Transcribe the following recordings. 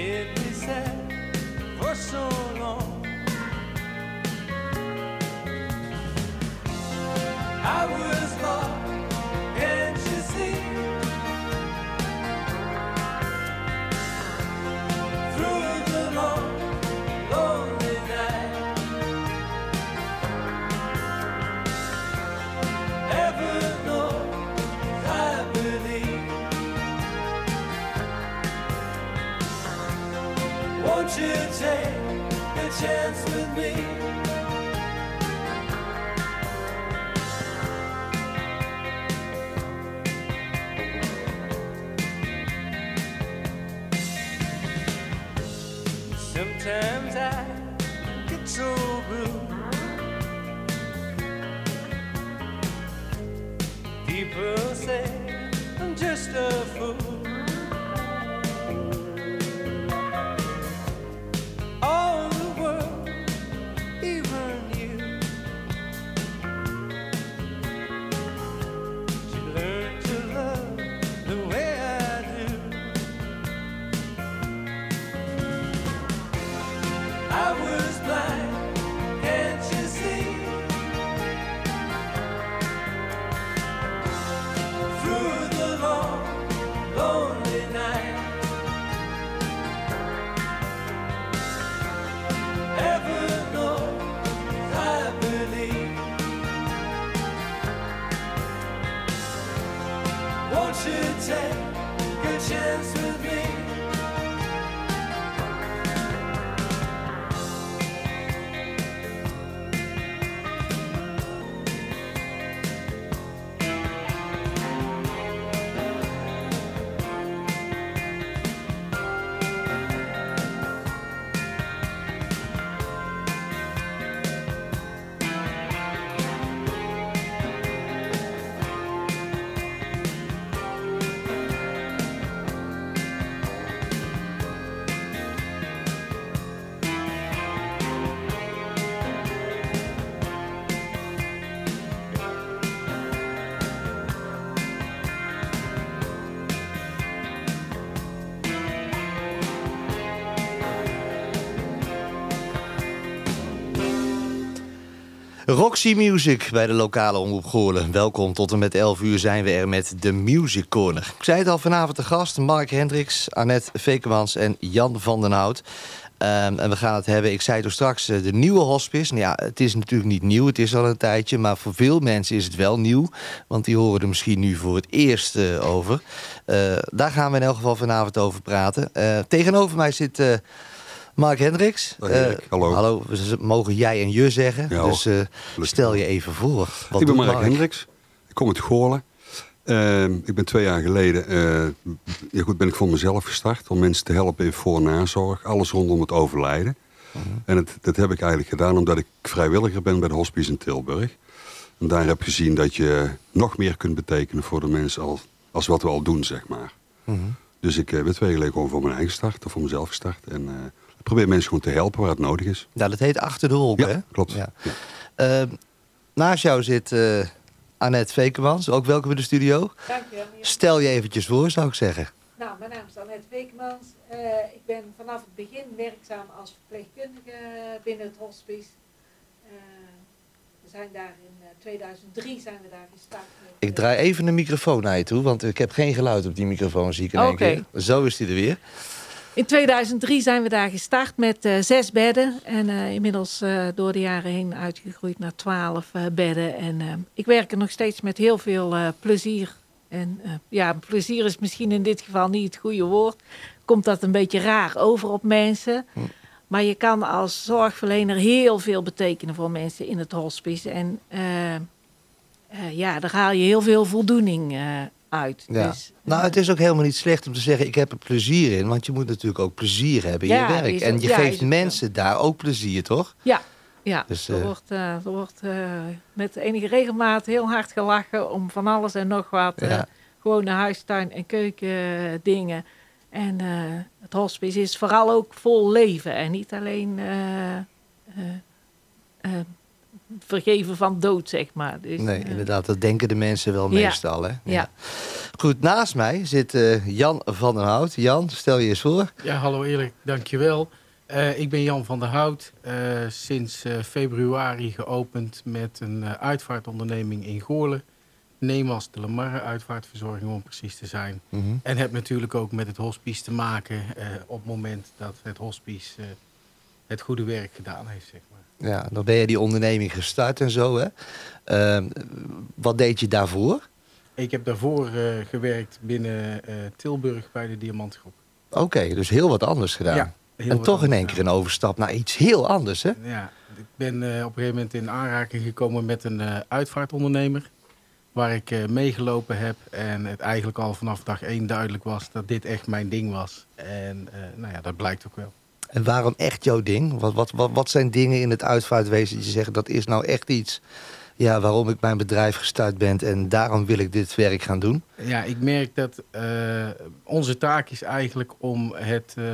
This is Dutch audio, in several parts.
Every sad me? Roxy Music bij de lokale omroep Goorlen. Welkom, tot en met 11 uur zijn we er met de Music Corner. Ik zei het al, vanavond de gast, Mark Hendricks, Annette Vekemans en Jan van den Hout. Ehm, en we gaan het hebben, ik zei toen straks, eh, de nieuwe hospice. Nou ja, het is natuurlijk niet nieuw, het is al een tijdje. Maar voor veel mensen is het wel nieuw. Want die horen er misschien nu voor het eerst eh, over. Eh, daar gaan we in elk geval vanavond over praten. Tegenover mij zit Mark Hendricks. Dag, Erik. Eh, Hallo. Hallo, z- mogen jij en je zeggen. Ja, dus eh, stel je even voor. Wat ik ben doet Mark Hendricks. Ik kom uit Goorlen. Ehm, ik ben twee jaar geleden eh, ja goed, ben ik voor mezelf gestart. Om mensen te helpen in voor- en nazorg. Alles rondom het overlijden. Mhm. En het, dat heb ik eigenlijk gedaan omdat ik vrijwilliger ben bij de hospice in Tilburg. En daar heb gezien dat je nog meer kunt betekenen voor de mensen als, als wat we al doen, zeg maar. Mhm. Dus ik ben twee jaar geleden gewoon voor mijn eigen start, of voor mezelf gestart. En probeer mensen gewoon te helpen waar het nodig is. Nou, dat heet Achter de Ja, hè? klopt. Ja. Ja. Ehm, naast jou zit eh, Annette Vekemans, ook welkom in de studio. Dankjewel. meneer. Stel je eventjes voor, zou ik zeggen. Nou, mijn naam is Annette Weekmans. Eh, ik ben vanaf het begin werkzaam als verpleegkundige binnen het hospice. Eh, we zijn daar in eh, 2003 zijn we daar gestart. Ik eh, draai even de microfoon naar je toe, want ik heb geen geluid op die microfoon, zie ik in één Oké. keer. Zo is die er weer. In 2003 zijn we daar gestart met eh, zes bedden. En eh, inmiddels eh, door de jaren heen uitgegroeid naar twaalf bedden. En ik werk er nog steeds met heel veel plezier. En ja, plezier is misschien in dit geval niet het goede woord. Komt dat een beetje raar over op mensen. Maar je kan als zorgverlener heel veel betekenen voor mensen in het hospice. En ja, daar haal je heel veel voldoening uit. Ja. Dus, nou, het is ook helemaal niet slecht om te zeggen, ik heb er plezier in. Want je moet natuurlijk ook plezier hebben in Ja, je werk. En je ja, geeft mensen daar ook plezier, toch? Ja, Ja, Dus, er eh, wordt, eh, er wordt eh, met enige regelmaat heel hard gelachen om van alles en nog wat. eh, gewoon de huistuin- en keukendingen. En eh, het hospice is vooral ook vol leven en niet alleen eh, eh, eh, vergeven van dood, zeg maar. Dus, Nee, eh, inderdaad, dat denken de mensen wel Ja. meestal. Hè? Ja. Goed, naast mij zit eh, Jan van den Hout. Jan, stel je eens voor. Ja, hallo Erik, dankjewel. Eh ik ben Jan van der Hout, eh, sinds eh, februari geopend met een eh, uitvaartonderneming in Goorlen. Nemas de Lamarre uitvaartverzorging om precies te zijn. Mhm. En heb natuurlijk ook met het hospice te maken eh, op het moment dat het hospice eh, het goede werk gedaan heeft, zeg maar. Ja, dan ben je die onderneming gestart en zo. Hè? Ehm, wat deed je daarvoor? Ik heb daarvoor eh, gewerkt binnen eh, Tilburg bij de Diamantgroep. Oké, dus heel wat anders gedaan. Ja, en toch in één keer een overstap naar iets heel anders, hè? Ja, ik ben eh, op een gegeven moment in aanraking gekomen met een uitvaartondernemer. Waar ik meegelopen heb. En het eigenlijk al vanaf dag één duidelijk was dat dit echt mijn ding was. En nou ja, dat blijkt ook wel. En waarom echt jouw ding? Wat, wat, wat, wat zijn dingen in het uitvaartwezen dat je zegt... dat is nou echt iets ja, waarom ik mijn bedrijf gestart ben... en daarom wil ik dit werk gaan doen? Ja, ik merk dat eh, onze taak is eigenlijk om het, eh,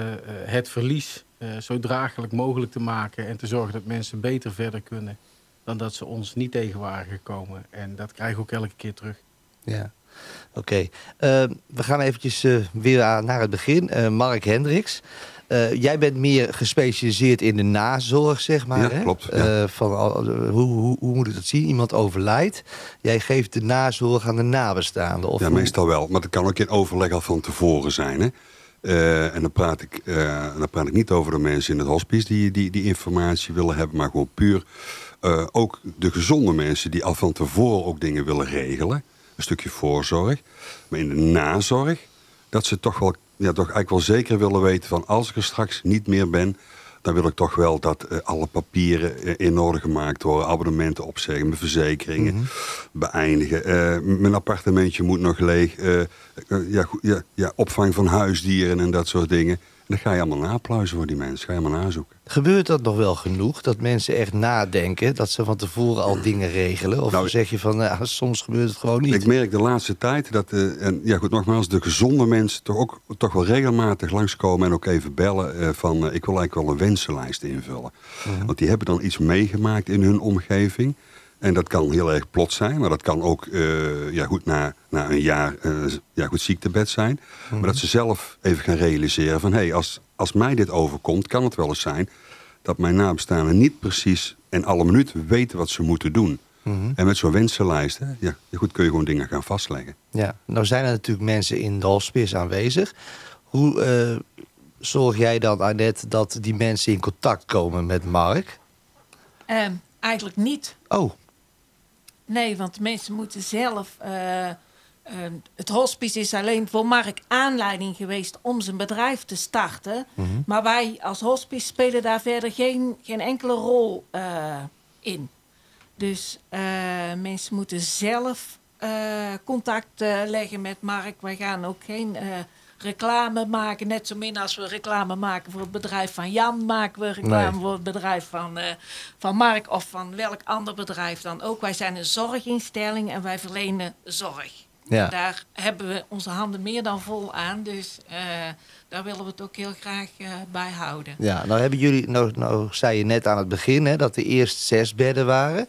het verlies eh, zo draaglijk mogelijk te maken. En te zorgen dat mensen beter verder kunnen dan dat ze ons niet tegen waren gekomen. En dat krijgen we ook elke keer terug. Ja, oké. We gaan eventjes weer naar het begin. Mark Hendricks. Eh, jij bent meer gespecialiseerd in de nazorg, zeg maar. Ja, hè? klopt, ja. Eh, van, al- hoe, hoe, hoe moet ik dat zien? Iemand overlijdt. Jij geeft de nazorg aan de nabestaanden. Of ja, hoe- meestal wel. Maar dat kan ook in overleg al van tevoren zijn. Hè? Eh, en dan praat, ik, eh, dan praat ik niet over de mensen in het hospice die, die die informatie willen hebben, maar gewoon puur eh, ook de gezonde mensen die al van tevoren ook dingen willen regelen. Een stukje voorzorg. Maar in de nazorg, dat ze toch wel, ja, toch eigenlijk wel zeker willen weten van als ik er straks niet meer ben, dan wil ik toch wel dat eh, alle papieren eh, in orde gemaakt worden. Abonnementen opzeggen, mijn verzekeringen beëindigen. Eh, mijn appartementje moet nog leeg. ja, ja, ja, opvang van huisdieren en dat soort dingen. Dan ga je allemaal napluizen voor die mensen. Ga je allemaal nazoeken. Gebeurt dat nog wel genoeg? Dat mensen echt nadenken? Dat ze van tevoren al dingen regelen? Of Nou, zeg je van, nou, soms gebeurt het gewoon niet? Ik merk de laatste tijd dat, eh, en ja goed, nogmaals, de gezonde mensen toch ook toch wel regelmatig langskomen en ook even bellen eh, van eh, ik wil eigenlijk wel een wensenlijst invullen. Want die hebben dan iets meegemaakt in hun omgeving. En dat kan heel erg plots zijn, maar dat kan ook eh, ja, goed, na, na een jaar eh, ja, goed, ziektebed zijn. Maar dat ze zelf even gaan realiseren van hé, hey, als, als mij dit overkomt, kan het wel eens zijn dat mijn nabestaanden niet precies en alle minuten weten wat ze moeten doen. Mhm. En met zo'n wensenlijst, hè, ja, goed, kun je gewoon dingen gaan vastleggen. Ja, nou zijn er natuurlijk mensen in de hospice aanwezig. Hoe eh, zorg jij dan, Annette, dat die mensen in contact komen met Mark? Ehm, eigenlijk niet. Oh, Nee, want mensen moeten zelf. eh, ehm, het hospice is alleen voor Mark aanleiding geweest om zijn bedrijf te starten. Maar wij als hospice spelen daar verder geen, geen enkele rol eh, in. Dus eh, mensen moeten zelf eh, contact eh, leggen met Mark. Wij gaan ook geen eh, reclame maken. Net zo min als we reclame maken voor het bedrijf van Jan, maken we reclame Nee. voor het bedrijf van, eh, van Mark of van welk ander bedrijf dan ook. Wij zijn een zorginstelling en wij verlenen zorg. Ja. Daar hebben we onze handen meer dan vol aan. Dus eh, daar willen we het ook heel graag eh, bij houden. ja, nou hebben jullie, nou, nou zei je net aan het begin hè, dat er eerst zes bedden waren.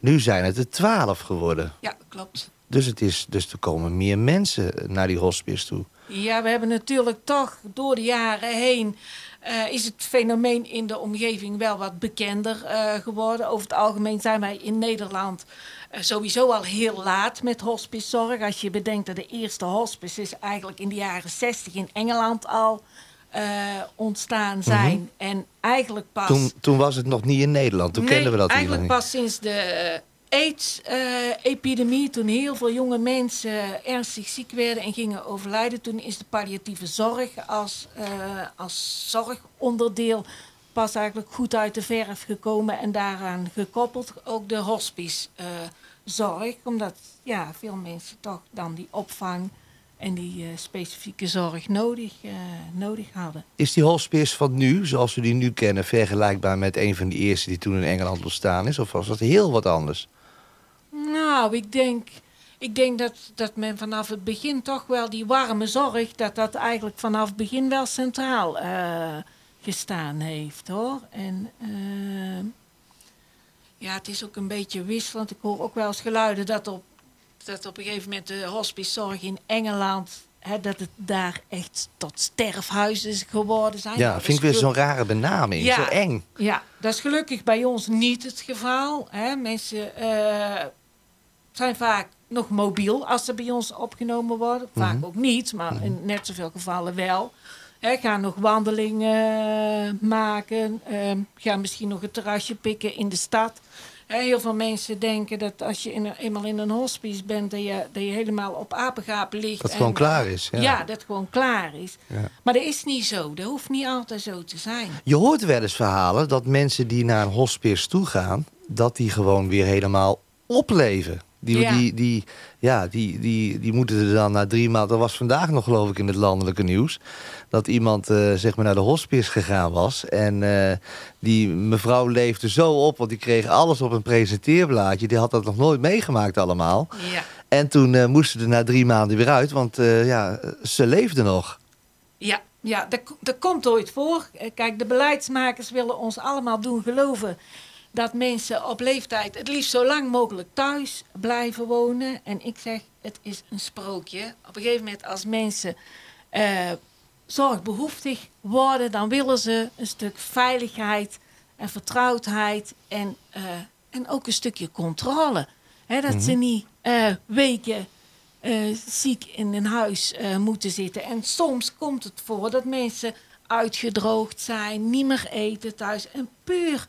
Nu zijn het er twaalf geworden. Ja, klopt. Dus, het is, dus er komen meer mensen naar die hospice toe. Ja, we hebben natuurlijk toch door de jaren heen. eh, is het fenomeen in de omgeving wel wat bekender eh, geworden. Over het algemeen zijn wij in Nederland eh, sowieso al heel laat met hospicezorg. Als je bedenkt dat de eerste hospice is eigenlijk in de jaren 60 in Engeland al ontstaan zijn. En eigenlijk pas. Toen, toen was het nog niet in Nederland. Toen Nee, kenden we dat eigenlijk niet. pas sinds de eh, AIDS-epidemie, toen heel veel jonge mensen ernstig ziek werden en gingen overlijden. Toen is de palliatieve zorg als, eh, als zorgonderdeel pas eigenlijk goed uit de verf gekomen en daaraan gekoppeld ook de hospice-zorg. omdat ja, veel mensen toch dan die opvang en die eh, specifieke zorg nodig, eh, nodig hadden. Is die hospice van nu, zoals we die nu kennen, vergelijkbaar met een van die eerste die toen in Engeland ontstaan is? Of was dat heel wat anders? Nou, ik denk, ik denk dat, dat men vanaf het begin toch wel die warme zorg, dat dat eigenlijk vanaf het begin wel centraal eh, gestaan heeft hoor. En eh, ja, het is ook een beetje wisselend. Ik hoor ook wel eens geluiden dat op, dat op een gegeven moment de hospicezorg in Engeland, dat het daar echt tot sterfhuizen is geworden zijn. Ja, dat vind ik weer zo'n rare benaming. Ja. Zo eng. ja, dat is gelukkig bij ons niet het geval. Hè. Mensen eh, zijn vaak nog mobiel als ze bij ons opgenomen worden. Vaak Mhm. ook niet, maar in net zoveel gevallen wel. Hè, gaan nog wandelingen eh, maken. ehm, gaan misschien nog een terrasje pikken in de stad. Heel veel mensen denken dat als je in een- eenmaal in een hospice bent... dat je, dat je helemaal op apengapen ligt. Dat het gewoon klaar is. Ja. Ja. dat gewoon klaar is. Ja. Maar dat is niet zo. Dat hoeft niet altijd zo te zijn. Je hoort wel eens verhalen dat mensen die naar een hospice toe gaan, dat die gewoon weer helemaal opleven. Die, Ja. die, die, ja, die, die, die moeten er dan na drie maanden. Dat was vandaag nog, geloof ik, in het landelijke nieuws. Dat iemand eh, zeg maar naar de hospice gegaan was. En eh, die mevrouw leefde zo op, want die kreeg alles op een presenteerblaadje. Die had dat nog nooit meegemaakt allemaal. Ja. En toen eh, moesten ze er na drie maanden weer uit, want ja, ze leefde nog. Ja, ja dat, dat komt ooit voor. Kijk, de beleidsmakers willen ons allemaal doen geloven dat mensen op leeftijd het liefst zo lang mogelijk thuis blijven wonen. En ik zeg, het is een sprookje. Op een gegeven moment als mensen eh, zorgbehoeftig worden, dan willen ze een stuk veiligheid en vertrouwdheid en, eh, en ook een stukje controle. Dat ze niet eh, weken ziek in een huis moeten zitten. En soms komt het voor dat mensen uitgedroogd zijn, niet meer eten thuis. En puur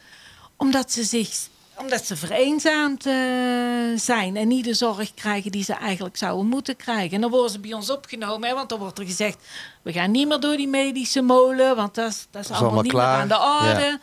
omdat ze zich omdat ze vereenzaamd eh, zijn en niet de zorg krijgen die ze eigenlijk zouden moeten krijgen. En dan worden ze bij ons opgenomen, hè, want dan wordt er gezegd: we gaan niet meer door die medische molen, want dat is, dat is, allemaal, allemaal niet klaar. meer aan de orde. Ja.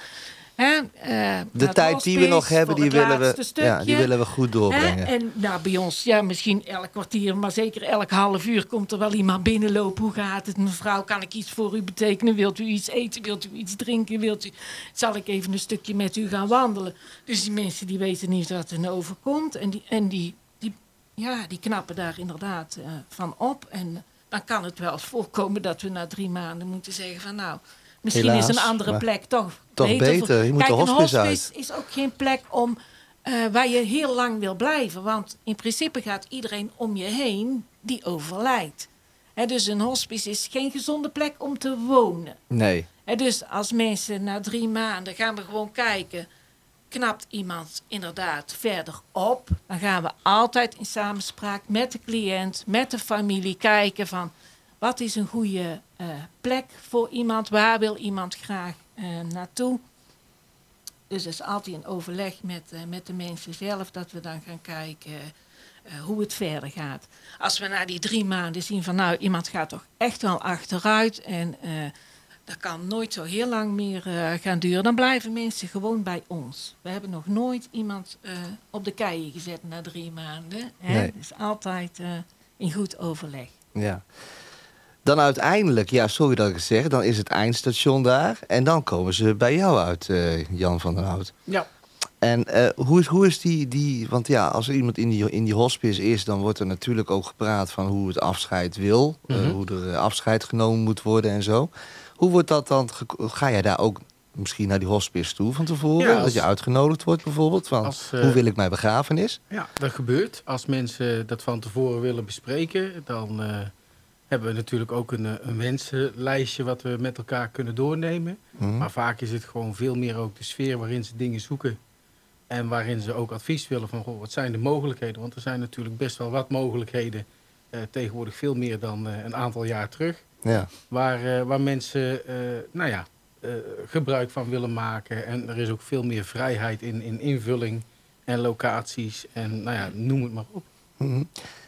Hè, eh, De het tijd die we nog hebben, die willen, we, ja, die willen we goed doorbrengen. Hè? En nou, bij ons, ja, misschien elk kwartier, maar zeker elk half uur komt er wel iemand binnenlopen. Hoe gaat het, mevrouw? Kan ik iets voor u betekenen? Wilt u iets eten? Wilt u iets drinken? Wilt u... Zal ik even een stukje met u gaan wandelen? Dus die mensen die weten niet wat er overkomt. En die, en die, die, ja, die knappen daar inderdaad eh, van op. En dan kan het wel eens voorkomen dat we na drie maanden moeten zeggen van nou... Misschien Helaas, is een andere plek toch, toch beter. Je moet Kijk, de een hospice hospice is ook geen plek om, eh, waar je heel lang wil blijven. Want in principe gaat iedereen om je heen die overlijdt. Dus een hospice is geen gezonde plek om te wonen. Nee. Dus als mensen na drie maanden gaan we gewoon kijken... knapt iemand inderdaad verder op... dan gaan we altijd in samenspraak met de cliënt, met de familie... kijken van wat is een goede eh, plek voor iemand... waar wil iemand graag eh, naartoe... Dus het is altijd een overleg met, eh, met de mensen zelf dat we dan gaan kijken hoe het verder gaat. Als we na die drie maanden zien van nou, iemand gaat toch echt wel achteruit en dat kan nooit zo heel lang meer gaan duren, dan blijven mensen gewoon bij ons. We hebben nog nooit iemand op de keien gezet na drie maanden. Hè? Nee. Het is altijd eh, in goed overleg. Ja. Dan uiteindelijk, ja, sorry dat ik het zeg, dan is het eindstation daar. En dan komen ze bij jou uit, eh, Jan van der Hout. Ja, En eh, hoe, is, hoe is die, die... Want ja, als er iemand in die, in die hospice is... dan wordt er natuurlijk ook gepraat van hoe het afscheid wil. eh, Mhm. hoe er afscheid genomen moet worden en zo. Hoe wordt dat dan... Ga jij daar ook misschien naar die hospice toe van tevoren? Ja, als- Dat je uitgenodigd wordt bijvoorbeeld? Van, Als, hoe wil ik mijn begrafenis? Ja, dat gebeurt. Als mensen dat van tevoren willen bespreken, dan hebben we natuurlijk ook een, eh, een wensenlijstje wat we met elkaar kunnen doornemen. Mhm. Maar vaak is het gewoon veel meer ook de sfeer waarin ze dingen zoeken. En waarin ze ook advies willen van, goh, wat zijn de mogelijkheden? Want er zijn natuurlijk best wel wat mogelijkheden. eh, tegenwoordig veel meer dan eh, een aantal jaar terug. Ja. Waar, eh, waar mensen eh, nou ja, eh, gebruik van willen maken. En er is ook veel meer vrijheid in, in invulling en locaties. En nou ja, noem het maar op. Mhm.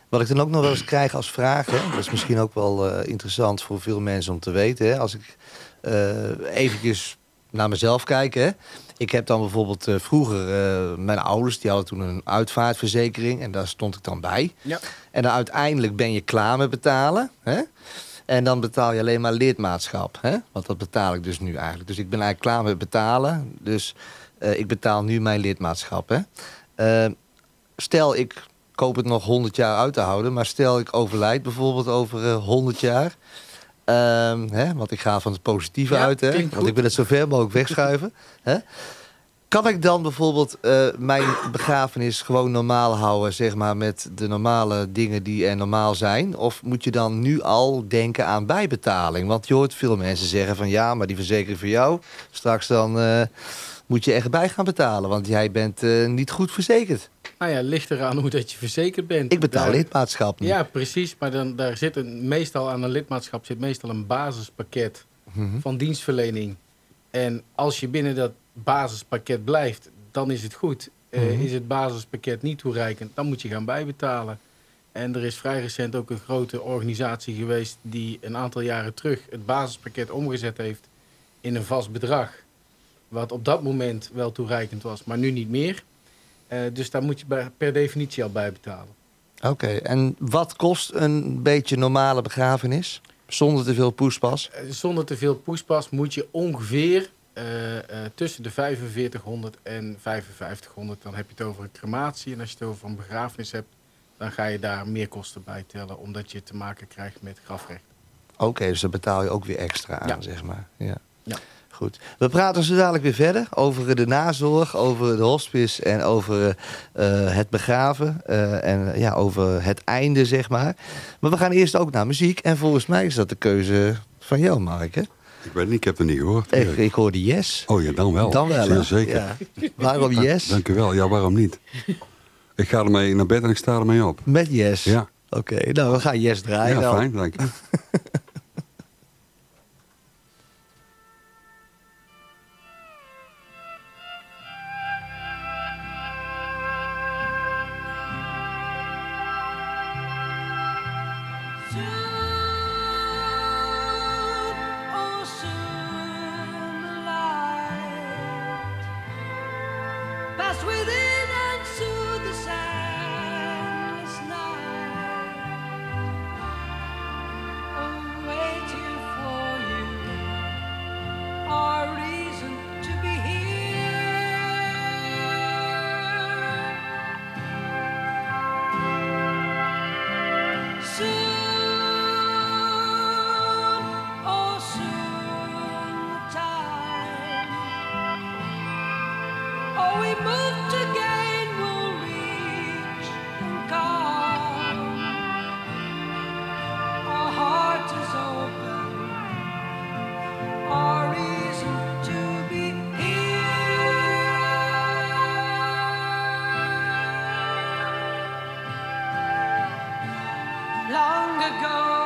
Wat ik dan ook nog wel eens krijg als vraag, hè, dat is misschien ook wel eh, interessant voor veel mensen om te weten. Hè, als ik eh eventjes naar mezelf kijken. Hè. Ik heb dan bijvoorbeeld eh, vroeger, mijn ouders, die hadden toen een uitvaartverzekering. En daar stond ik dan bij. Ja. En dan uiteindelijk ben je klaar met betalen. Hè? En dan betaal je alleen maar lidmaatschap. Hè? Want dat betaal ik dus nu eigenlijk. Dus ik ben eigenlijk klaar met betalen. Dus ik betaal nu mijn lidmaatschap. Hè? Stel, ik koop het nog 100 jaar uit te houden. Maar stel, ik overlijd bijvoorbeeld over eh, 100 jaar. Ehm, hè? Want ik ga van het positieve Ja, uit. Hè? Want goed. ik wil het zo ver mogelijk wegschuiven. hè? Kan ik dan bijvoorbeeld eh, mijn begrafenis gewoon normaal houden, zeg maar, met de normale dingen die er normaal zijn? Of moet je dan nu al denken aan bijbetaling? Want je hoort veel mensen zeggen van ja, maar die verzekering voor jou, straks dan eh, moet je echt bij gaan betalen, want jij bent eh, niet goed verzekerd. Nou ja, ligt eraan hoe dat je verzekerd bent. Ik betaal Daar- lidmaatschap nu. Ja, precies. Maar dan, daar zit een, meestal aan een lidmaatschap zit meestal een basispakket Mhm. van dienstverlening. En als je binnen dat basispakket blijft, dan is het goed. Eh, Mhm. is het basispakket niet toereikend, dan moet je gaan bijbetalen. En er is vrij recent ook een grote organisatie geweest die een aantal jaren terug het basispakket omgezet heeft in een vast bedrag. Wat op dat moment wel toereikend was, maar nu niet meer. Eh, dus daar moet je per definitie al bij betalen. Oké, en wat kost een beetje normale begrafenis? Zonder te veel poespas? Eh, Zonder te veel poespas moet je ongeveer eh, tussen de 4500 en 5500. Dan heb je het over een crematie. En als je het over een begrafenis hebt, dan ga je daar meer kosten bij tellen. Omdat je te maken krijgt met grafrecht. Oké, dus dan betaal je ook weer extra aan, Ja. zeg maar. Ja. Ja. Goed. We praten zo dadelijk weer verder over de nazorg, over de hospice en over eh, het begraven. eh, en ja, over het einde, zeg maar. Maar we gaan eerst ook naar muziek. En volgens mij is dat de keuze van jou, Mark. Hè? Ik weet niet, ik heb het niet gehoord. Ik, ik hoorde yes. Oh ja, dan wel. Dan wel, zeker. Ja. Waarom yes? Dank u wel. Ja, waarom niet? ik ga ermee naar bed en ik sta ermee op. Met yes. Ja, Oké, nou we gaan yes draaien. ja dan. fijn, dank je. go.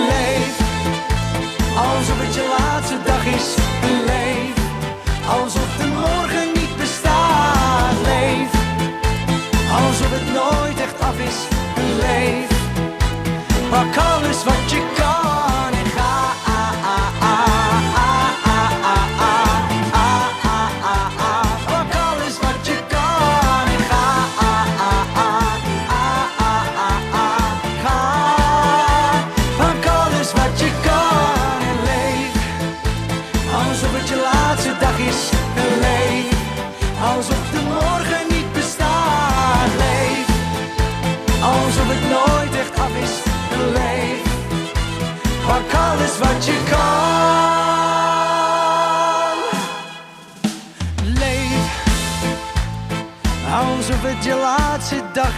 pak alles wat je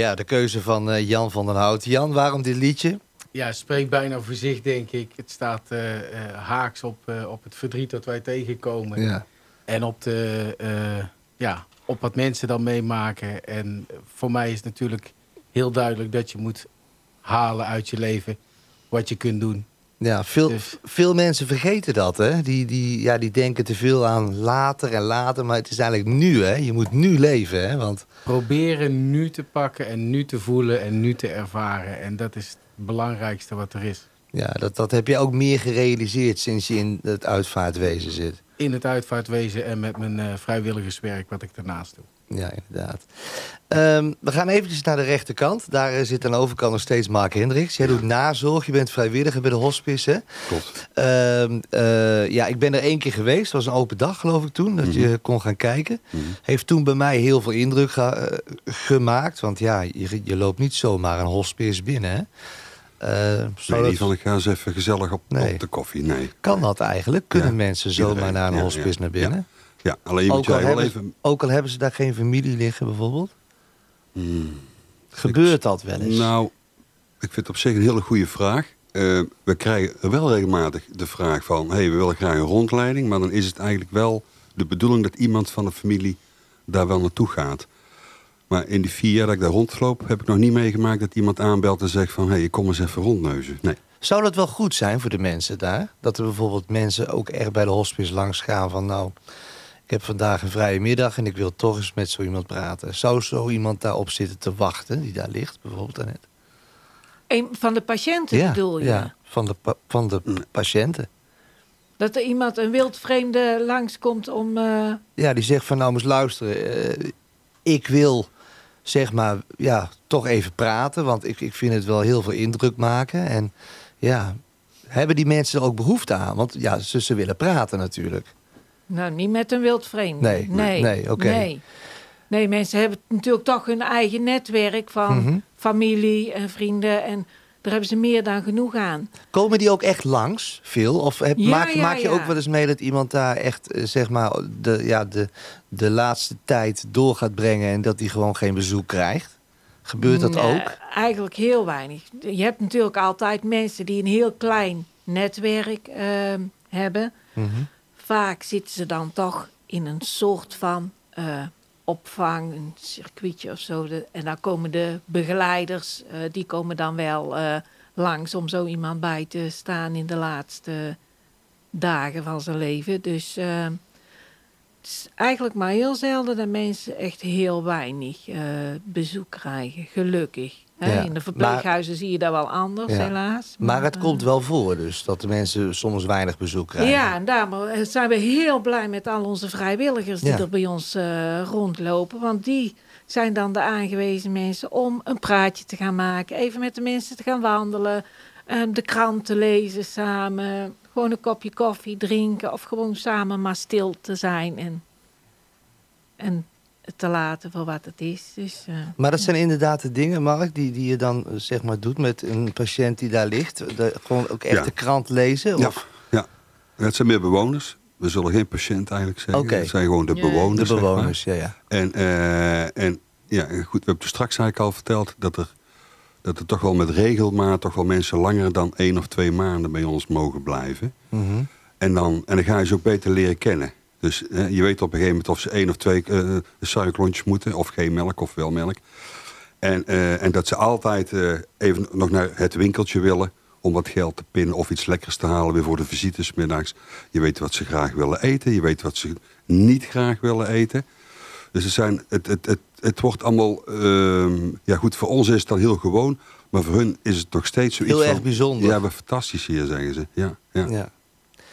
ja, de keuze van eh, Jan van den Hout. Jan, waarom dit liedje? Ja, het spreekt bijna voor zich, denk ik. Het staat eh, eh, haaks op, op het verdriet dat wij tegenkomen. Ja. En op, de, ja, op wat mensen dan meemaken. En voor mij is het natuurlijk heel duidelijk dat je moet halen uit je leven wat je kunt doen. Ja, veel, Dus- veel mensen vergeten dat, hè? Die, die, ja, die denken te veel aan later en later, maar het is eigenlijk nu, hè? Je moet nu leven, hè? Want Proberen nu te pakken en nu te voelen en nu te ervaren. En dat is het belangrijkste wat er is. ja, dat, dat heb je ook meer gerealiseerd sinds je in het uitvaartwezen zit. In het uitvaartwezen en met mijn eh, vrijwilligerswerk wat ik daarnaast doe. Ja, inderdaad. Ehm, we gaan eventjes naar de rechterkant. Daar eh, zit aan de overkant nog steeds Mark Hendricks. Jij doet nazorg, je bent vrijwilliger bij de hospice, hè? Klopt. Ehm, eh, ja, ik ben er één keer geweest. Het was een open dag, geloof ik toen, dat je kon gaan kijken. Mhm. Heeft toen bij mij heel veel indruk eh, gemaakt. Want ja, je, je loopt niet zomaar een hospice binnen, hè? Zou Nee, niet van ik ga eens even gezellig op, Nee. op de koffie. Nee. kan dat eigenlijk? Kunnen Ja, mensen zomaar naar een Ja, hospice naar binnen? Ja, alleen Ook al, jij wel hebben, even... ook al hebben ze daar geen familie liggen, bijvoorbeeld? Hmm. Gebeurt dat wel eens? Nou, ik vind het op zich een hele goede vraag. Eh, we krijgen wel regelmatig de vraag van... hey, we willen graag een rondleiding... maar dan is het eigenlijk wel de bedoeling dat iemand van de familie daar wel naartoe gaat. Maar in die vier jaar dat ik daar rondloop, heb ik nog niet meegemaakt dat iemand aanbelt en zegt van hé, hey, ik kom eens even rondneuzen. Nee. Zou dat wel goed zijn voor de mensen daar? Dat er bijvoorbeeld mensen ook echt bij de hospice langs gaan van nou, ik heb vandaag een vrije middag en ik wil toch eens met zo iemand praten. Zou zo iemand daarop zitten te wachten, die daar ligt, bijvoorbeeld daarnet? Een van de patiënten bedoel je? Ja, van de, pa- van de patiënten. Dat er iemand, een wildvreemde, langskomt om... eh, Ja, die zegt van nou, eens luisteren, eh, ik wil zeg maar, ja, toch even praten, want ik, ik vind het wel heel veel indruk maken. En ja, hebben die mensen er ook behoefte aan? Want ja, ze, ze willen praten natuurlijk. Nou, niet met een wildvreemde. Nee, nee, nee, oké. Nee. Nee, mensen hebben natuurlijk toch hun eigen netwerk van Mhm. familie en vrienden. En daar hebben ze meer dan genoeg aan. Komen die ook echt langs, veel? Of heb, Ja, maak, ja, maak je ja. ook wel eens mee dat iemand daar echt, eh, zeg maar, de, ja, de, de laatste tijd door gaat brengen en dat die gewoon geen bezoek krijgt? Gebeurt dat Nee, ook? Eigenlijk heel weinig. Je hebt natuurlijk altijd mensen die een heel klein netwerk ehm, hebben. Mhm. Vaak zitten ze dan toch in een soort van eh, opvang, een circuitje of zo. En dan komen de begeleiders, eh, die komen dan wel eh, langs om zo iemand bij te staan in de laatste dagen van zijn leven. Dus het is eigenlijk maar heel zelden dat mensen echt heel weinig bezoek krijgen, gelukkig. Ja, in de verpleeghuizen zie je dat wel anders, Ja. helaas. Maar het eh, komt wel voor dus, dat de mensen soms weinig bezoek krijgen. ja, en daarom eh, zijn we heel blij met al onze vrijwilligers die Ja. er bij ons eh, rondlopen. Want die zijn dan de aangewezen mensen om een praatje te gaan maken. Even met de mensen te gaan wandelen. eh, de krant te lezen samen. Gewoon een kopje koffie drinken. Of gewoon samen maar stil te zijn. En, en te laten voor wat het is. Dus, eh, Maar dat zijn inderdaad de dingen, Mark, die, die je dan eh, zeg maar doet met een patiënt die daar ligt. De, gewoon ook echt Ja. de krant lezen? Ja, Of ja. En het zijn meer bewoners. We zullen geen patiënt eigenlijk zeggen. Oké. Het zijn gewoon de Ja. bewoners. de zeg maar. bewoners, ja, ja. En, eh, en ja, goed, we hebben toen straks eigenlijk al verteld dat er, dat er toch wel met regelmaat toch wel mensen langer dan één of twee maanden bij ons mogen blijven. Mhm. En dan, en dan ga je ze ook beter leren kennen. Dus eh, je weet op een gegeven moment of ze één of twee suikerklontjes moeten, of geen melk of wel melk. En, eh, en dat ze altijd even nog naar het winkeltje willen om wat geld te pinnen of iets lekkers te halen weer voor de visites middags. Je weet wat ze graag willen eten, je weet wat ze niet graag willen eten. Dus het, zijn, het, het, het, het wordt allemaal, ehm, ja goed, voor ons is het dan heel gewoon, maar voor hun is het nog steeds zoiets Heel van... erg bijzonder. Ja, wat fantastisch hier, zeggen ze. Ja, ja, ja.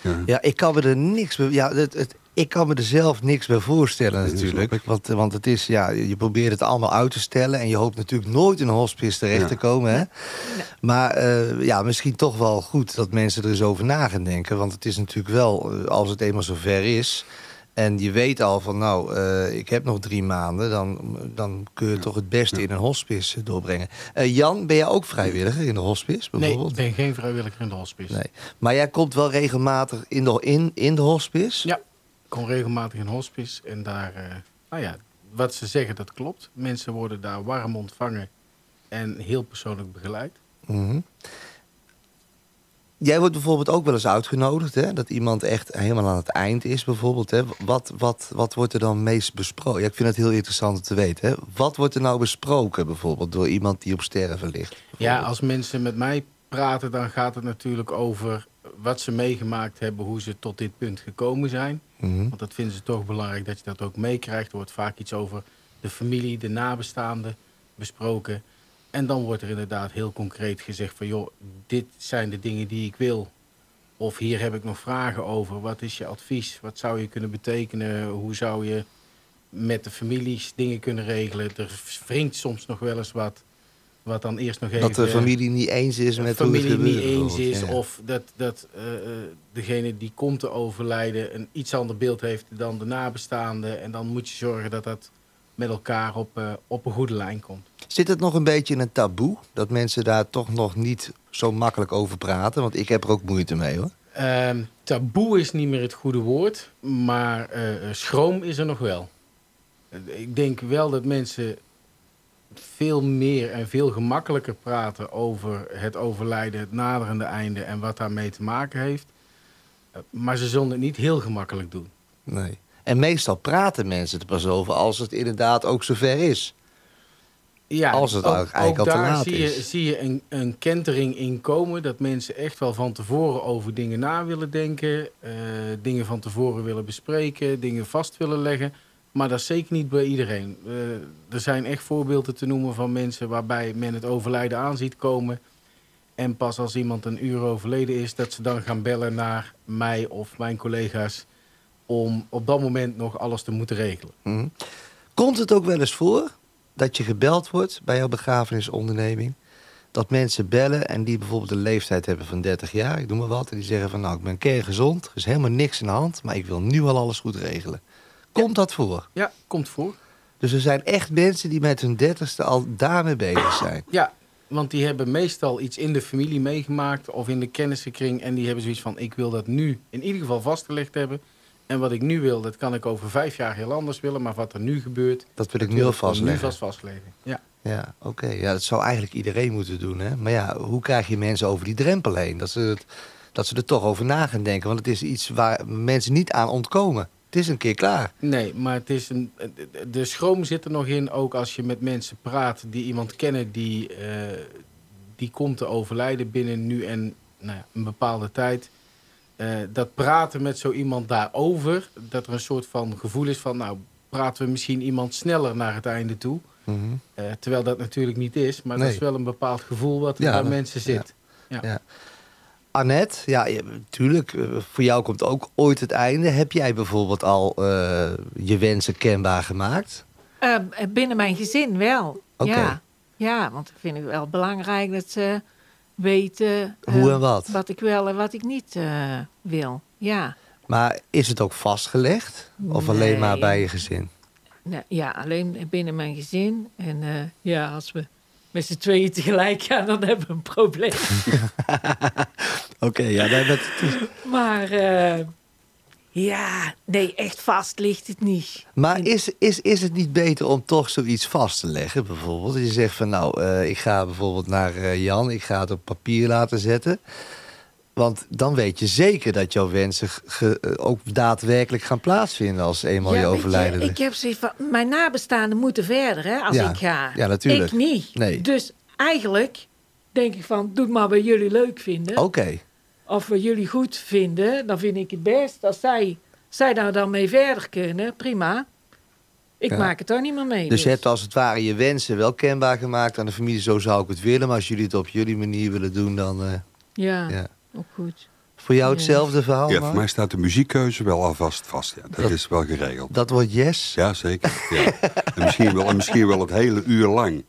ja. Ja, ik kan me er niks ja, het, het, ik kan me er zelf niks bij voorstellen Nee, natuurlijk. Want, want het is, ja, je probeert het allemaal uit te stellen. En je hoopt natuurlijk nooit in een hospice terecht Ja. te komen. Hè? Maar eh, ja, misschien toch wel goed dat mensen er eens over na gaan denken. Want het is natuurlijk wel, eh, als het eenmaal zover is... en je weet al van, nou, eh, ik heb nog drie maanden... dan, dan kun je toch het beste in een hospice doorbrengen. Eh, Jan, ben jij ook vrijwilliger in de hospice Nee, bijvoorbeeld? ik ben geen vrijwilliger in de hospice. Nee. Maar jij komt wel regelmatig in de, in, in de hospice? Ja, kom regelmatig in hospice en daar, eh, nou ja, wat ze zeggen dat klopt. Mensen worden daar warm ontvangen en heel persoonlijk begeleid. Mhm. Jij wordt bijvoorbeeld ook wel eens uitgenodigd, hè? Dat iemand echt helemaal aan het eind is, bijvoorbeeld. Hè? Wat, wat, wat wordt er dan meest besproken? Ja, ik vind het heel interessant om te weten. Hè? Wat wordt er nou besproken, bijvoorbeeld, door iemand die op sterven ligt? Ja, als mensen met mij praten, dan gaat het natuurlijk over wat ze meegemaakt hebben, hoe ze tot dit punt gekomen zijn. Mhm. Want dat vinden ze toch belangrijk dat je dat ook meekrijgt. Er wordt vaak iets over de familie, de nabestaanden besproken. En dan wordt er inderdaad heel concreet gezegd van joh, dit zijn de dingen die ik wil. Of hier heb ik nog vragen over. Wat is je advies? Wat zou je kunnen betekenen? Hoe zou je met de families dingen kunnen regelen? Er wringt soms nog wel eens wat. Wat dan eerst nog even... Dat de familie niet eens is de met familie hoe het niet gebeurt, eens is. bijvoorbeeld. Ja. Of dat, dat eh, eh, degene die komt te overlijden een iets ander beeld heeft dan de nabestaande. En dan moet je zorgen dat dat met elkaar op, eh, op een goede lijn komt. Zit het nog een beetje in een taboe? Dat mensen daar toch nog niet zo makkelijk over praten? Want ik heb er ook moeite mee, hoor. Ehm, taboe is niet meer het goede woord, maar eh, eh, schroom is er nog wel. Eh, Ik denk wel dat mensen veel meer en veel gemakkelijker praten over het overlijden, het naderende einde en wat daarmee te maken heeft. Eh, Maar ze zullen het niet heel gemakkelijk doen. Nee. En meestal praten mensen er pas over als het inderdaad ook zover is. Ja, Als het ook, eigenlijk ook al te laat zie je, is. zie je een, een kentering in komen. Dat mensen echt wel van tevoren over dingen na willen denken. eh, dingen van tevoren willen bespreken. Dingen vast willen leggen. Maar dat is zeker niet bij iedereen. Eh, er zijn echt voorbeelden te noemen van mensen waarbij men het overlijden aan ziet komen. En pas als iemand een uur overleden is, dat ze dan gaan bellen naar mij of mijn collega's. Om op dat moment nog alles te moeten regelen. Mhm. Komt het ook wel eens voor dat je gebeld wordt bij jouw begrafenisonderneming? Dat mensen bellen en die bijvoorbeeld een leeftijd hebben van 30 jaar, ik noem maar wat, en die zeggen van nou, ik ben kerngezond, er is helemaal niks aan de hand, maar ik wil nu al alles goed regelen. Komt dat voor? Ja, komt voor. Dus er zijn echt mensen die met hun dertigste al daarmee bezig zijn. Ja, want die hebben meestal iets in de familie meegemaakt of in de kennissenkring. En die hebben zoiets van, ik wil dat nu in ieder geval vastgelegd hebben. En wat ik nu wil, dat kan ik over vijf jaar heel anders willen. Maar wat er nu gebeurt, Dat wil ik nu al vastleggen. nu vast vastleggen. Ja. Ja, oké. Ja, dat zou eigenlijk iedereen moeten doen. Hè? Maar ja, hoe krijg je mensen over die drempel heen? Dat ze, het, dat ze er toch over na gaan denken. Want het is iets waar mensen niet aan ontkomen. Het is een keer klaar. Nee, maar het is een, de schroom zit er nog in, ook als je met mensen praat die iemand kennen die, eh, die komt te overlijden binnen nu en nou ja, een bepaalde tijd. Eh, dat praten met zo iemand daarover, dat er een soort van gevoel is van, nou, praten we misschien iemand sneller naar het einde toe. Mhm. Eh, terwijl dat natuurlijk niet is, maar dat is wel een bepaald gevoel wat er Ja, bij dat- mensen zit. Ja. Ja. Annette, ja, je- tuurlijk, eh, voor jou komt ook ooit het einde. Heb jij bijvoorbeeld al eh, je wensen kenbaar gemaakt? Eh, binnen mijn gezin wel. Ja. ja, want ik vind het wel belangrijk dat ze weten Hoe en wat? wat ik wel en wat ik niet wil. Ja. Maar is het ook vastgelegd? Of alleen maar bij je gezin? Nou, ja, alleen binnen mijn gezin. En ja, als we met z'n tweeën tegelijk gaan, dan hebben we een probleem. Oké, ja, nee, dat, maar eh, ja, nee, echt vast ligt het niet. Maar is, is, is het niet beter om toch zoiets vast te leggen? Bijvoorbeeld, je zegt van nou, eh, ik ga bijvoorbeeld naar eh, Jan, ik ga het op papier laten zetten. Want dan weet je zeker dat jouw wensen ook daadwerkelijk gaan plaatsvinden als eenmaal je overlijden ik heb zoiets van, mijn nabestaanden moeten verder hè, als Ja, ik ga. ja, natuurlijk. Ik niet. Nee. Dus eigenlijk denk ik van, doe het maar wat jullie leuk vinden. Oké, Of we jullie goed vinden, dan vind ik het best. Als zij, zij daar dan mee verder kunnen, prima. Ik Ja. maak het ook niet meer mee. dus je hebt als het ware je wensen wel kenbaar gemaakt aan de familie. Zo zou ik het willen, maar als jullie het op jullie manier willen doen, dan eh, Ja, ja. ook goed. Voor jou Ja. hetzelfde verhaal? Ja, voor mij staat de muziekkeuze wel alvast vast. Ja, dat, Dat- is wel geregeld. Dat wordt yes? Ja, zeker. Ja. En, misschien wel, en misschien wel het hele uur lang.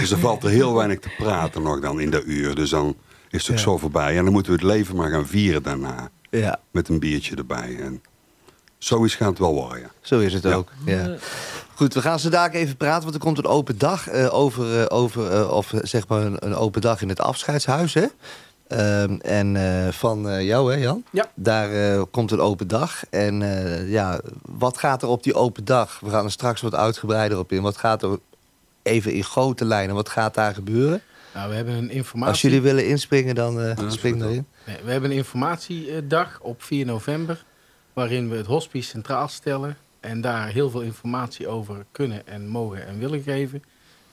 Dus er valt er heel weinig te praten nog dan in dat uur. Dus dan is het ook Ja. zo voorbij. En dan moeten we het leven maar gaan vieren daarna. Ja, Met een biertje erbij. En zoiets gaat het wel worden, ja. zo is het Ja. ook. Ja. Goed, we gaan zo dadelijk even praten, want er komt een open dag eh, over, eh, over eh, of zeg maar een, een open dag in het afscheidshuis, hè? Ehm, en eh, van eh, jou, hè, Jan? Ja. Daar eh, komt een open dag. En eh, ja, wat gaat er op die open dag? We gaan er straks wat uitgebreider op in. Wat gaat er even in grote lijnen, wat gaat daar gebeuren? Nou, we hebben een informatie. Als jullie willen inspringen, dan eh dat is spring erin. Nee, we hebben een informatiedag op 4 november. Waarin we het hospice centraal stellen. En daar heel veel informatie over kunnen en mogen en willen geven.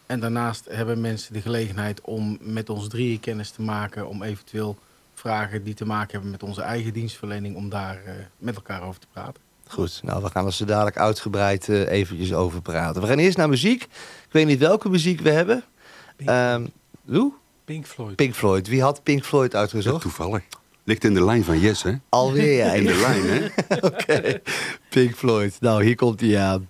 En daarnaast hebben mensen de gelegenheid om met ons drieën kennis te maken. Om eventueel vragen die te maken hebben met onze eigen dienstverlening. Om daar eh, met elkaar over te praten. Goed, nou we gaan er zo dadelijk uitgebreid eh, eventjes over praten. We gaan eerst naar muziek. Ik weet niet welke muziek we hebben. Ehm Lou? Pink Floyd. Pink Floyd. Wie had Pink Floyd Ja, uitgezocht? toevallig. Ligt in de lijn van Yes, hè? Alweer jij. In de lijn, hè? Oké, Pink Floyd. Nou, hier komt hij aan.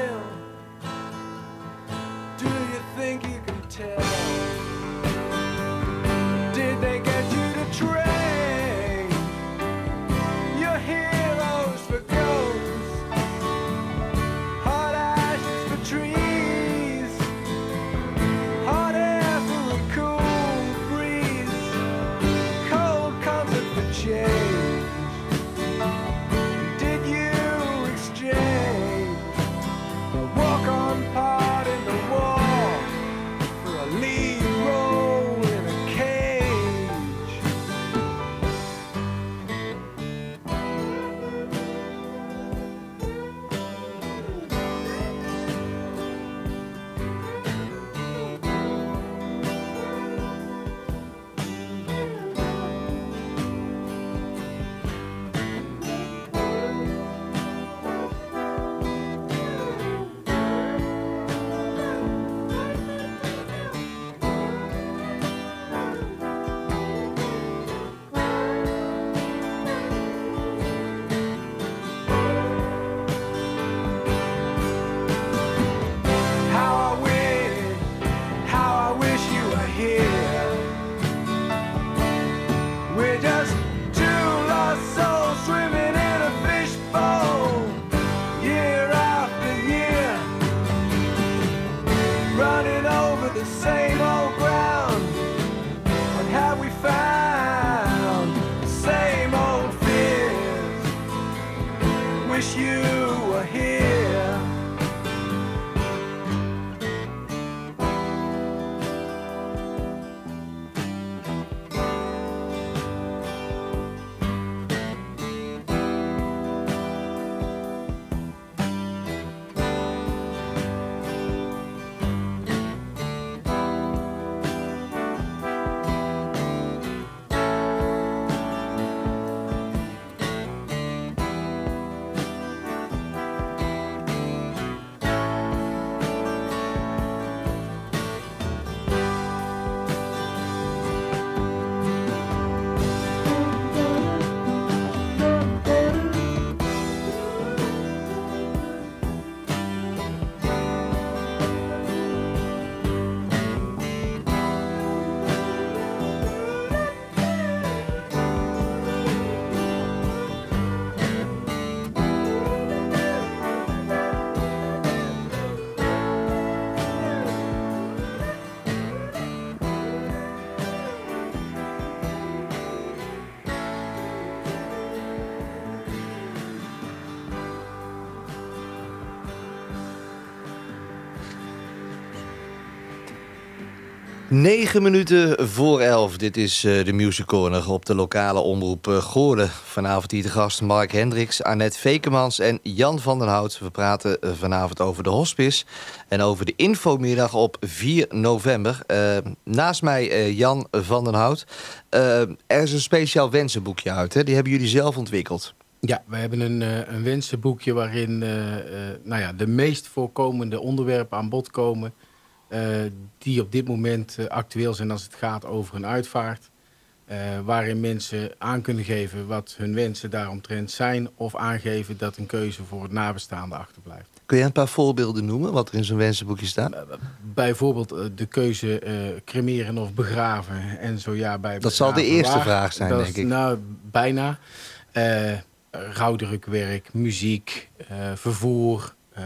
Over 9 minuten voor 11. Dit is eh, de Music Corner op de lokale omroep eh, uh, Goorden. Vanavond hier de gast Mark Hendricks, Annette Vekemans en Jan van den Hout. We praten eh, vanavond over de hospice en over de infomiddag op 4 november. naast mij Jan van den Hout. er is een speciaal wensenboekje uit. Hè? Die hebben jullie zelf ontwikkeld. Ja, we hebben een, een wensenboekje waarin nou ja, de meest voorkomende onderwerpen aan bod komen uh, die op dit moment uh, actueel zijn als het gaat over een uitvaart. Uh, waarin mensen aan kunnen geven wat hun wensen daaromtrent zijn... of aangeven dat een keuze voor het nabestaande achterblijft. Kun je een paar voorbeelden noemen wat er in zo'n wensenboekje staat? bijvoorbeeld de keuze cremeren of begraven. En zo ja, bij dat zal de eerste vraag zijn, dat, denk ik. Nou, bijna. rouwdrukwerk, muziek, eh, vervoer. Eh,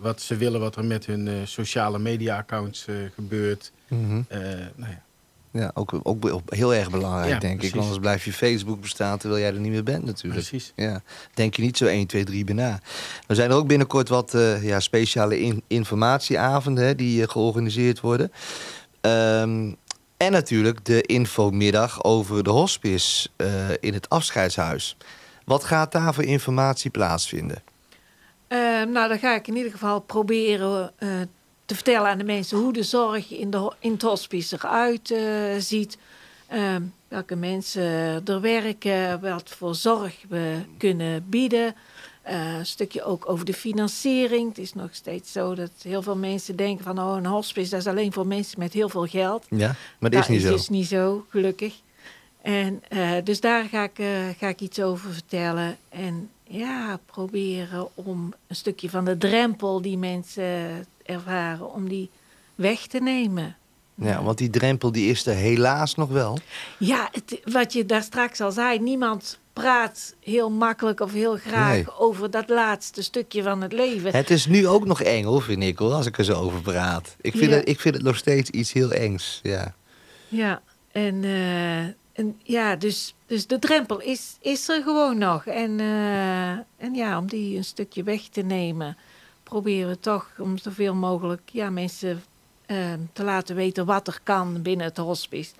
wat ze willen, wat er met hun eh, sociale media-accounts eh, gebeurt. Mhm. Nou ja. Ja, ook, ook heel erg belangrijk, Ja, denk ik. precies. Want anders blijft je Facebook bestaan terwijl jij er niet meer bent natuurlijk. Precies. Ja, denk je niet zo 1, 2, 3 bij na. Er zijn er ook binnenkort wat ja, speciale in- informatieavonden hè, die georganiseerd worden. Ehm, en natuurlijk de infomiddag over de hospice in het afscheidshuis. Wat gaat daar voor informatie plaatsvinden? Eh, nou, dan ga ik in ieder geval proberen eh, te vertellen aan de mensen hoe de zorg in, de, in het hospice eruit eh, ziet. Ehm, welke mensen er werken, wat voor zorg we kunnen bieden. Eh, een stukje ook over de financiering. Het is nog steeds zo dat heel veel mensen denken van... oh, een hospice dat is alleen voor mensen met heel veel geld. Ja, maar dat is niet is zo. dus niet zo, gelukkig. En dus daar ga ik, ga ik iets over vertellen. En ja, proberen om een stukje van de drempel die mensen ervaren, om die weg te nemen. Ja, want die drempel die is er helaas nog wel. Ja, het, wat je daar straks al zei, niemand praat heel makkelijk of heel graag Nee. over dat laatste stukje van het leven. Het is nu ook nog eng hoor, vind ik hoor, als ik er zo over praat. Ik vind, Ja. het, ik vind het nog steeds iets heel engs. Ja. Ja, en, eh, ja, dus, dus de drempel is, is er gewoon nog. En, eh, en ja, om die een stukje weg te nemen, proberen we toch om zoveel mogelijk ja, mensen eh, te laten weten wat er kan binnen het hospice.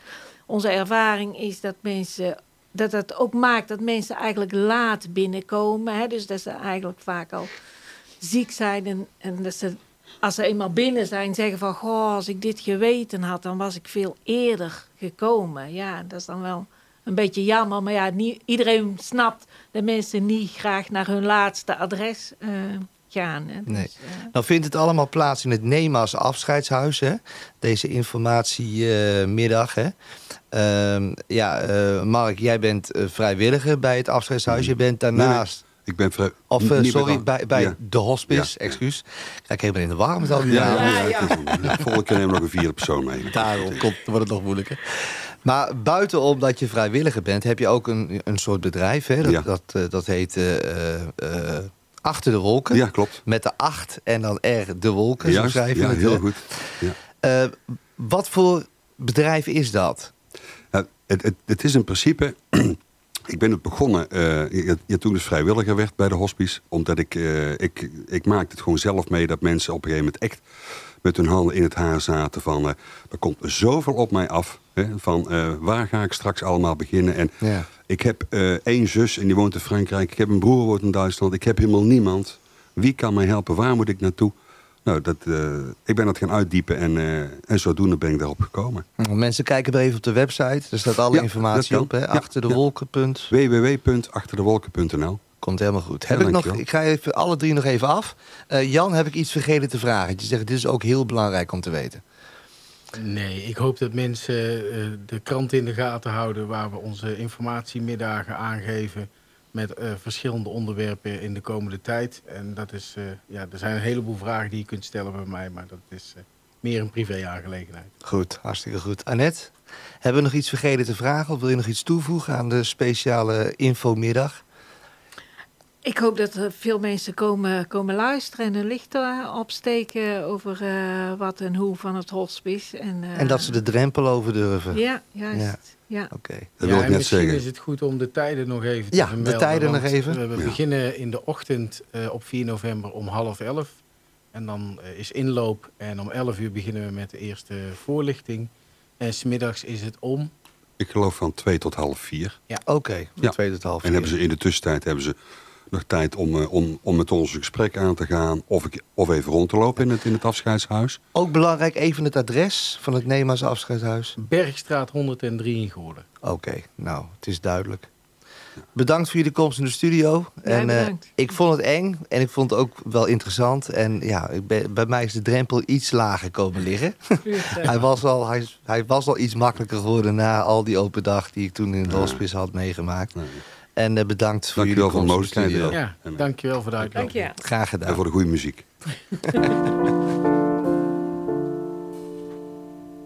Onze ervaring is dat mensen. Dat het ook maakt dat mensen eigenlijk laat binnenkomen. Hè? Dus dat ze eigenlijk vaak al ziek zijn. En, en dat ze, als ze eenmaal binnen zijn, zeggen van... Goh, als ik dit geweten had, dan was ik veel eerder gekomen. Ja, dat is dan wel een beetje jammer. Maar ja, niet, iedereen snapt dat mensen niet graag naar hun laatste adres eh, gaan. Hè? Nee. Dus, eh, Nou vindt het allemaal plaats in het NEMA's afscheidshuis, hè? Deze informatiemiddag, hè? Ehm, ja, eh, Mark, jij bent vrijwilliger bij het afscheidshuis. Je bent daarnaast... Ik ben vrij... Of, eh, sorry, bij, bij Ja. de hospice, Ja, ja. excuus. Kijk helemaal in de war met al die Ja, ja, ja, een- ja, Volgende keer nemen nog een vierde persoon mee. Daarom komt, wordt het nog moeilijker. Maar buitenom dat je vrijwilliger bent, heb je ook een, een soort bedrijf. Hè? Dat, Ja. dat, eh, dat heet eh, Achter de Wolken. Ja, klopt. Met de acht en dan R de wolken. zo Juist, je ja, het, heel goed. Ja. Eh, wat voor bedrijf is dat? Ja, het, het, het is in principe. Ik ben het begonnen. eh je, je toen dus vrijwilliger werd bij de hospice. Omdat ik, eh, ik. Ik maakte het gewoon zelf mee dat mensen op een gegeven moment echt met hun handen in het haar zaten. Van eh, er komt zoveel op mij af. Hè, van eh, waar ga ik straks allemaal beginnen? En Ja. ik heb eh, één zus en die woont in Frankrijk. Ik heb een broer woont in Duitsland. Ik heb helemaal niemand. Wie kan mij helpen? Waar moet ik naartoe? Nou, dat, eh, ik ben dat gaan uitdiepen en, eh, en zodoende ben ik daarop gekomen. Mensen kijken er even op de website. Er staat alle Ja, informatie op. Hè? Ja, Achter de ja. wolken. Punt. www.achterdewolken.nl Komt helemaal goed. Heb Ja, ik, nog, ik ga even alle drie nog even af. Eh, Jan, heb ik iets vergeten te vragen? Je zegt, dit is ook heel belangrijk om te weten. Nee, ik hoop dat mensen eh, de krant in de gaten houden waar we onze informatiemiddagen aangeven met eh, verschillende onderwerpen in de komende tijd. En dat is, eh, ja, er zijn een heleboel vragen die je kunt stellen bij mij, maar dat is eh, meer een privé-aangelegenheid. Goed, hartstikke goed. Annette, hebben we nog iets vergeten te vragen? Of wil je nog iets toevoegen aan de speciale infomiddag? Ik hoop dat er veel mensen komen, komen luisteren en hun licht opsteken over eh, wat en hoe van het hospice. En, eh, En dat ze de drempel over durven. Ja, juist. Ja. Ja. Oké. Dat ja, wil ik net misschien zeggen. is het goed om de tijden nog even te Ja, de vermelden. tijden nog even. We, we Ja. beginnen in de ochtend eh, op 4 november om half elf. En dan eh, is inloop en om 11 uur beginnen we met de eerste voorlichting. En smiddags is het om. Ik geloof van twee tot half vier. Oké, van Ja. twee tot half En hebben ze in de tussentijd hebben ze nog tijd om, eh, om, om met ons een gesprek aan te gaan. Of, ik, of even rond te lopen in het, in het afscheidshuis. Ook belangrijk, even het adres van het Nema's afscheidshuis. Bergstraat 103 in Goorlen. Oké, nou, het is duidelijk. Bedankt voor jullie komst in de studio. Jij en, eh, bedankt. ik vond het eng en ik vond het ook wel interessant. En ja, ik ben, bij mij is de drempel iets lager komen liggen. hij, was al, hij, hij was al iets makkelijker geworden na al die open dag die ik toen in het Ja. hospice had meegemaakt. Nee. En eh, bedankt voor Dankjewel jullie voor de komst in de mogelijkheid. Ja, dankjewel voor de uitnodiging. Graag gedaan. En voor de goede muziek.